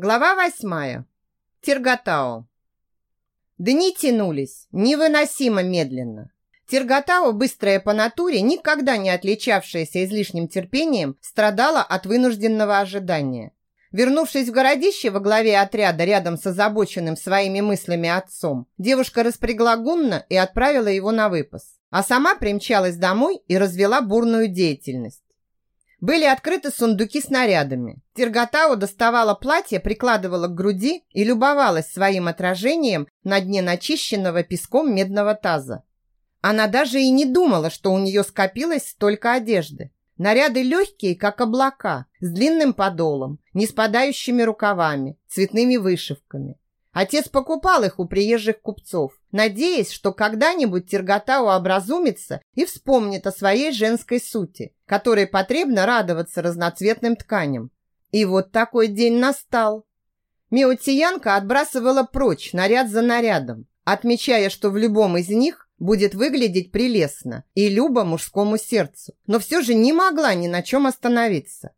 Глава восьмая. Терготао. Дни тянулись невыносимо медленно. Терготао, быстрая по натуре, никогда не отличавшаяся излишним терпением, страдала от вынужденного ожидания. Вернувшись в городище во главе отряда рядом с озабоченным своими мыслями отцом, девушка распрягла гунна и отправила его на выпас, а сама примчалась домой и развела бурную деятельность. Были открыты сундуки с нарядами. Терготау доставала платье, прикладывала к груди и любовалась своим отражением на дне начищенного песком медного таза. Она даже и не думала, что у нее скопилось столько одежды. Наряды легкие, как облака, с длинным подолом, не спадающими рукавами, цветными вышивками. Отец покупал их у приезжих купцов, надеясь, что когда-нибудь Терготау образумится и вспомнит о своей женской сути, которой потребно радоваться разноцветным тканям. И вот такой день настал. Миотиянка отбрасывала прочь наряд за нарядом, отмечая, что в любом из них будет выглядеть прелестно и любо мужскому сердцу, но все же не могла ни на чем остановиться.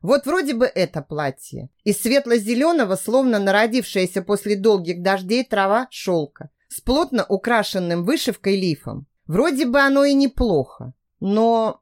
Вот вроде бы это платье. Из светло-зеленого, словно народившаяся после долгих дождей трава шелка, с плотно украшенным вышивкой лифом. Вроде бы оно и неплохо, но...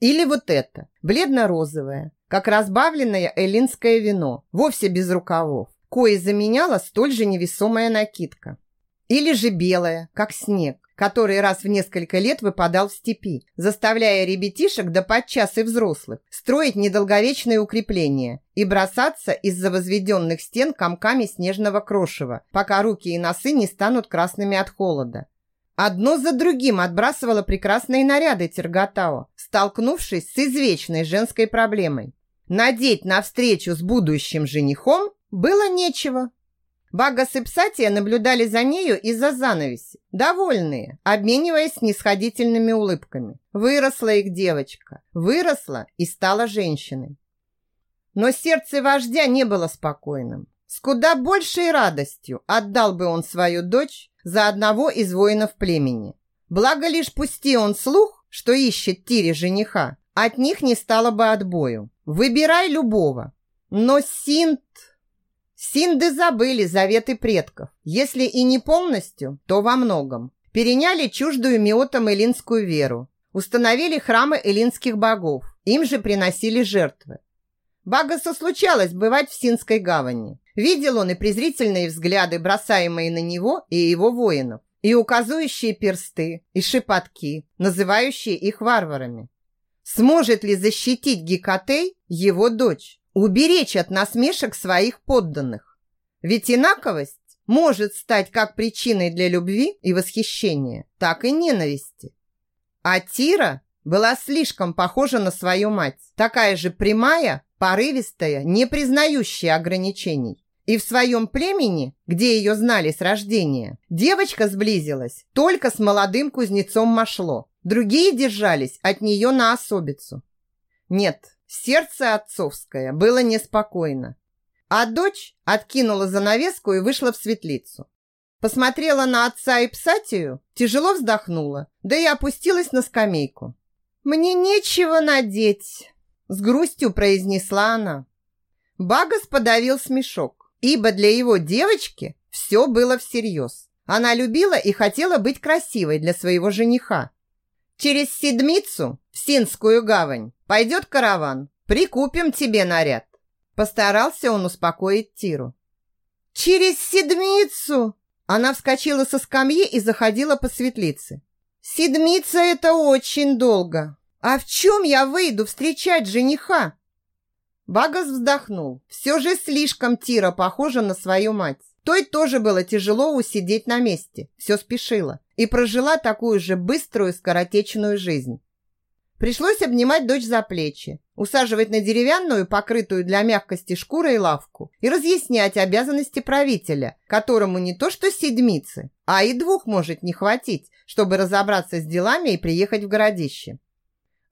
Или вот это, бледно-розовое, как разбавленное эллинское вино, вовсе без рукавов, кое заменяла столь же невесомая накидка. Или же белое, как снег, который раз в несколько лет выпадал в степи, заставляя ребятишек, да подчас и взрослых, строить недолговечные укрепления и бросаться из-за возведенных стен комками снежного крошева, пока руки и носы не станут красными от холода. Одно за другим отбрасывало прекрасные наряды Терготао, столкнувшись с извечной женской проблемой. Надеть на встречу с будущим женихом было нечего. Багас и Псатия наблюдали за нею из-за занавеси, довольные, обмениваясь снисходительными улыбками. Выросла их девочка, выросла и стала женщиной. Но сердце вождя не было спокойным. С куда большей радостью отдал бы он свою дочь за одного из воинов племени. Благо лишь пусти он слух, что ищет Тире жениха, от них не стало бы отбою. Выбирай любого. Но Синт Синды забыли заветы предков, если и не полностью, то во многом. Переняли чуждую миотам эллинскую веру, установили храмы эллинских богов, им же приносили жертвы. Багасу случалось бывать в Синской гавани. Видел он и презрительные взгляды, бросаемые на него и его воинов, и указывающие персты, и шепотки, называющие их варварами. Сможет ли защитить Гекатей его дочь? Уберечь от насмешек своих подданных. Ведь инаковость может стать как причиной для любви и восхищения, так и ненависти. А Тира была слишком похожа на свою мать, такая же прямая, порывистая, не признающая ограничений. И в своем племени, где ее знали с рождения, девочка сблизилась только с молодым кузнецом Машло. Другие держались от нее на особицу. Нет, Сердце отцовское было неспокойно. А дочь откинула занавеску и вышла в светлицу. Посмотрела на отца и Псатию, тяжело вздохнула, да и опустилась на скамейку. «Мне нечего надеть», — с грустью произнесла она. Багас подавил смешок, ибо для его девочки все было всерьез. Она любила и хотела быть красивой для своего жениха. Через седмицу в Синскую гавань Пойдет караван, прикупим тебе наряд. Постарался он успокоить Тиру. Через седмицу! Она вскочила со скамьи и заходила по светлице. Седмица это очень долго. А в чем я выйду встречать жениха? Багас вздохнул. Все же слишком Тира похожа на свою мать. Той тоже было тяжело усидеть на месте. Все спешила. И прожила такую же быструю скоротечную жизнь. Пришлось обнимать дочь за плечи, усаживать на деревянную, покрытую для мягкости шкурой лавку и разъяснять обязанности правителя, которому не то что седмицы, а и двух может не хватить, чтобы разобраться с делами и приехать в городище.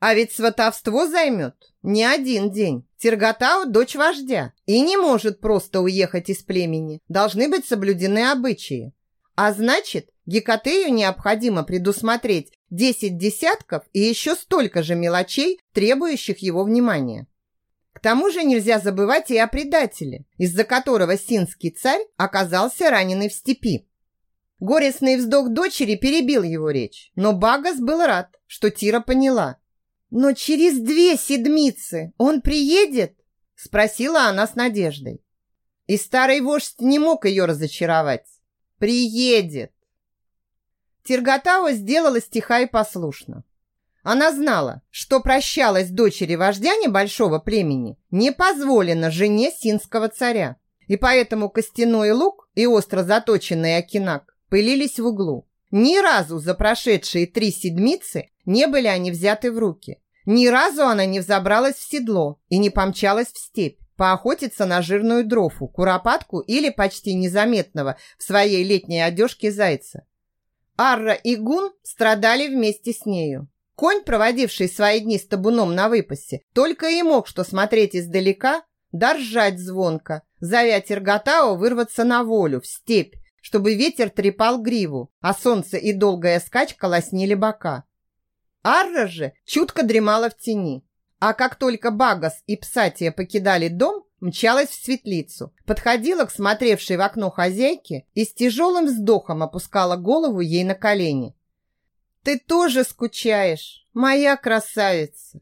А ведь сватовство займет не один день. Терготау – дочь вождя и не может просто уехать из племени. Должны быть соблюдены обычаи. А значит, Гекатею необходимо предусмотреть 10 десятков и еще столько же мелочей, требующих его внимания. К тому же нельзя забывать и о предателе, из-за которого синский царь оказался раненый в степи. Горестный вздох дочери перебил его речь, но Багас был рад, что Тира поняла. «Но через две седмицы он приедет?» – спросила она с надеждой. И старый вождь не мог ее разочаровать. «Приедет!» Тиргатао сделала стиха и послушно. Она знала, что прощалась дочери вождя небольшого племени не позволено жене синского царя, и поэтому костяной лук и остро заточенный окинак пылились в углу. Ни разу за прошедшие три седмицы не были они взяты в руки. Ни разу она не взобралась в седло и не помчалась в степь поохотиться на жирную дрофу, куропатку или почти незаметного в своей летней одежке зайца. Арра и Гун страдали вместе с нею. Конь, проводивший свои дни с табуном на выпасе, только и мог что смотреть издалека, да ржать звонко, зовя Терготао вырваться на волю, в степь, чтобы ветер трепал гриву, а солнце и долгая скачка лоснили бока. Арра же чутко дремала в тени, а как только Багас и Псатия покидали дом, мчалась в светлицу, подходила к смотревшей в окно хозяйке и с тяжелым вздохом опускала голову ей на колени. «Ты тоже скучаешь, моя красавица?»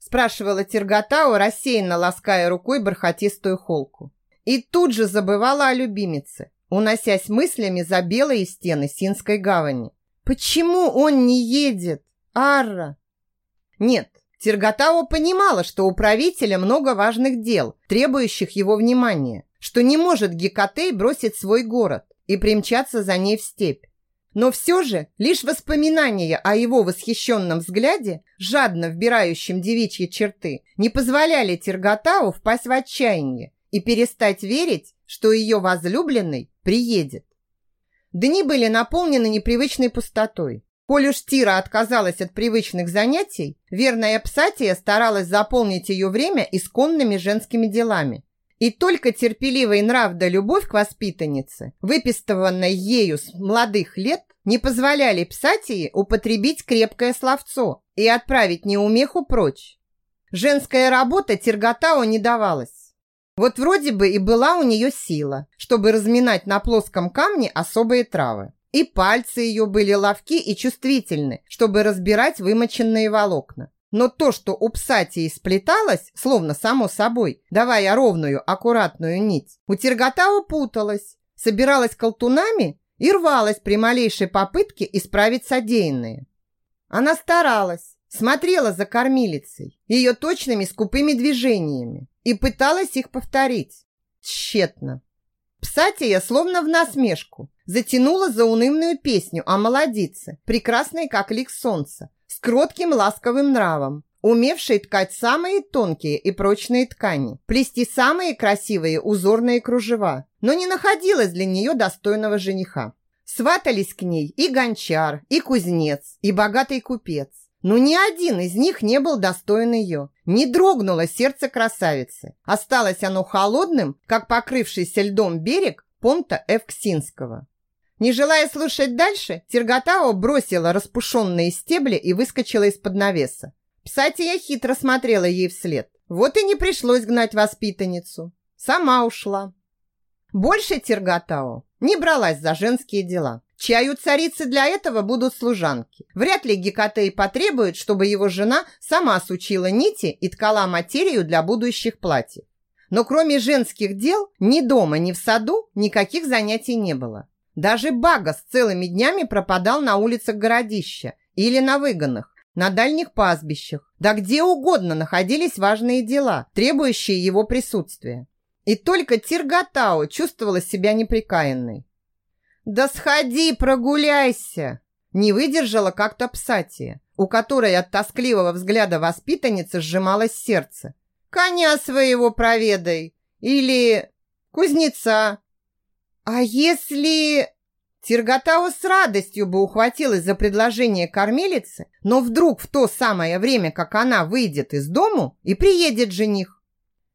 спрашивала Терготау, рассеянно лаская рукой бархатистую холку. И тут же забывала о любимице, уносясь мыслями за белые стены Синской гавани. «Почему он не едет, Арра?» Нет, Терготау понимала, что у правителя много важных дел, требующих его внимания, что не может Гекатей бросить свой город и примчаться за ней в степь. Но все же лишь воспоминания о его восхищенном взгляде, жадно вбирающем девичьи черты, не позволяли Терготау впасть в отчаяние и перестать верить, что ее возлюбленный приедет. Дни были наполнены непривычной пустотой. Коль Тира отказалась от привычных занятий, верная Псатия старалась заполнить ее время исконными женскими делами. И только терпеливый нрав да любовь к воспитаннице, выпистыванной ею с молодых лет, не позволяли Псатии употребить крепкое словцо и отправить неумеху прочь. Женская работа Терготао не давалась. Вот вроде бы и была у нее сила, чтобы разминать на плоском камне особые травы. И пальцы ее были ловки и чувствительны, чтобы разбирать вымоченные волокна. Но то, что у псатии сплеталось, словно само собой, давая ровную, аккуратную нить, у Терготава путалась, собиралась колтунами и рвалась при малейшей попытке исправить содеянное. Она старалась, смотрела за кормилицей, ее точными скупыми движениями и пыталась их повторить. Тщетно. Псатия, словно в насмешку, затянула заунывную песню о молодице, прекрасной как лик солнца, с кротким ласковым нравом, умевшей ткать самые тонкие и прочные ткани, плести самые красивые узорные кружева, но не находилось для нее достойного жениха. Сватались к ней и гончар, и кузнец, и богатый купец. Но ни один из них не был достоин ее. Не дрогнуло сердце красавицы. Осталось оно холодным, как покрывшийся льдом берег понта Эвксинского. Не желая слушать дальше, Терготао бросила распушенные стебли и выскочила из-под навеса. Псатия хитро смотрела ей вслед. Вот и не пришлось гнать воспитанницу. Сама ушла. Больше Терготао не бралась за женские дела. Чаю царицы для этого будут служанки. Вряд ли Гекатей потребует, чтобы его жена сама сучила нити и ткала материю для будущих платьев. Но кроме женских дел, ни дома, ни в саду никаких занятий не было. Даже Бага с целыми днями пропадал на улицах городища или на выгонах, на дальних пастбищах, да где угодно находились важные дела, требующие его присутствия. И только Тиргатао чувствовала себя неприкаянной. «Да сходи, прогуляйся!» Не выдержала как-то Псатия, у которой от тоскливого взгляда воспитанницы сжималось сердце. «Коня своего проведай! Или кузнеца!» «А если...» Тирготау с радостью бы ухватилась за предложение кормилицы, но вдруг в то самое время, как она выйдет из дому, и приедет жених.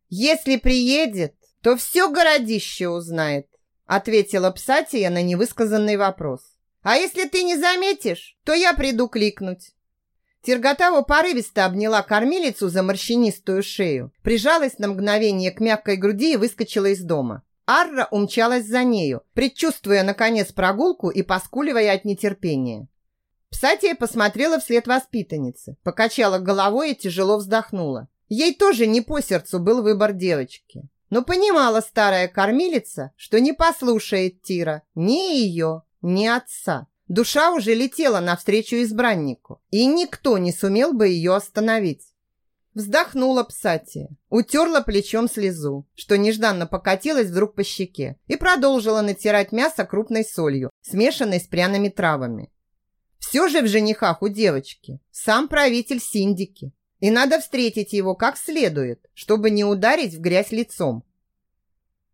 «Если приедет, то все городище узнает», ответила Псатия на невысказанный вопрос. «А если ты не заметишь, то я приду кликнуть». Терготава порывисто обняла кормилицу за морщинистую шею, прижалась на мгновение к мягкой груди и выскочила из дома. Арра умчалась за нею, предчувствуя, наконец, прогулку и поскуливая от нетерпения. Псатия посмотрела вслед воспитанницы, покачала головой и тяжело вздохнула. Ей тоже не по сердцу был выбор девочки. Но понимала старая кормилица, что не послушает Тира ни ее, ни отца. Душа уже летела навстречу избраннику, и никто не сумел бы ее остановить. Вздохнула Псатия, утерла плечом слезу, что нежданно покатилась вдруг по щеке, и продолжила натирать мясо крупной солью, смешанной с пряными травами. Все же в женихах у девочки сам правитель синдики, и надо встретить его как следует, чтобы не ударить в грязь лицом.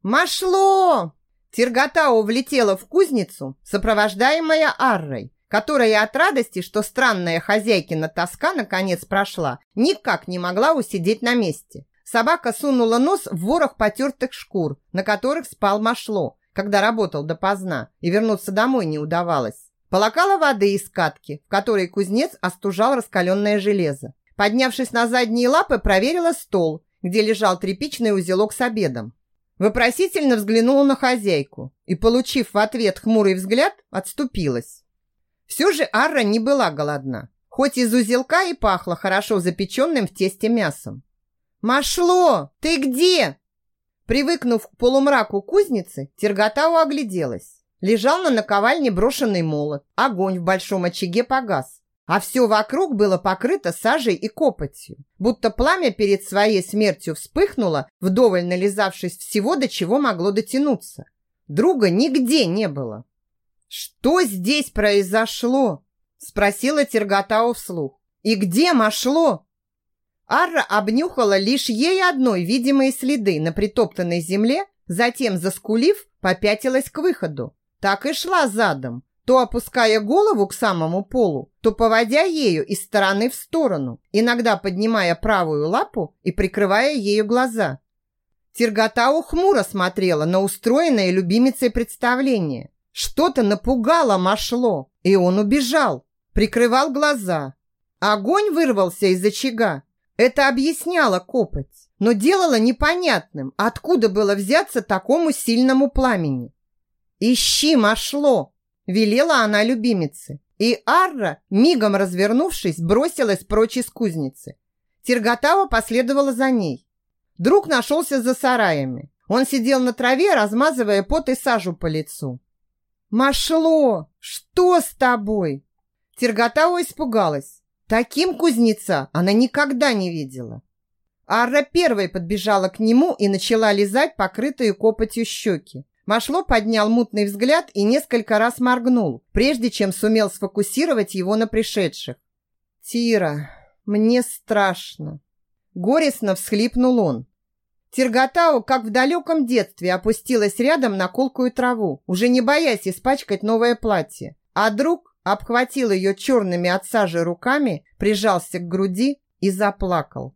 «Машло!» Тиргатао влетела в кузницу, сопровождаемая Аррой, которая от радости, что странная хозяйкина тоска наконец прошла, никак не могла усидеть на месте. Собака сунула нос в ворох потертых шкур, на которых спал Машло, когда работал допоздна, и вернуться домой не удавалось. Полокала воды из катки, в которой кузнец остужал раскаленное железо. Поднявшись на задние лапы, проверила стол, где лежал тряпичный узелок с обедом. Вопросительно взглянула на хозяйку и, получив в ответ хмурый взгляд, отступилась. Все же Арра не была голодна, хоть из узелка и пахло хорошо запеченным в тесте мясом. «Машло, ты где?» Привыкнув к полумраку кузницы, Терготау огляделась. Лежал на наковальне брошенный молот, огонь в большом очаге погас а все вокруг было покрыто сажей и копотью, будто пламя перед своей смертью вспыхнуло, вдоволь нализавшись всего, до чего могло дотянуться. Друга нигде не было. «Что здесь произошло?» – спросила Терготау вслух. «И где Машло?» Арра обнюхала лишь ей одной видимые следы на притоптанной земле, затем, заскулив, попятилась к выходу. Так и шла задом, то опуская голову к самому полу, то поводя ею из стороны в сторону, иногда поднимая правую лапу и прикрывая ею глаза. Тиргатау хмуро смотрела на устроенное любимицей представление. Что-то напугало Машло, и он убежал, прикрывал глаза. Огонь вырвался из очага. Это объясняло копоть, но делало непонятным, откуда было взяться такому сильному пламени. «Ищи, Машло!» Велела она любимице. И Арра, мигом развернувшись, бросилась прочь из кузницы. Тирготава последовала за ней. Друг нашелся за сараями. Он сидел на траве, размазывая пот и сажу по лицу. «Машло! Что с тобой?» Тирготава испугалась. Таким кузнеца она никогда не видела. Арра первой подбежала к нему и начала лизать покрытые копотью щеки. Машло поднял мутный взгляд и несколько раз моргнул, прежде чем сумел сфокусировать его на пришедших. «Тира, мне страшно!» Горестно всхлипнул он. Тиргатау, как в далеком детстве, опустилась рядом на колкую траву, уже не боясь испачкать новое платье. А друг обхватил ее черными от сажи руками, прижался к груди и заплакал.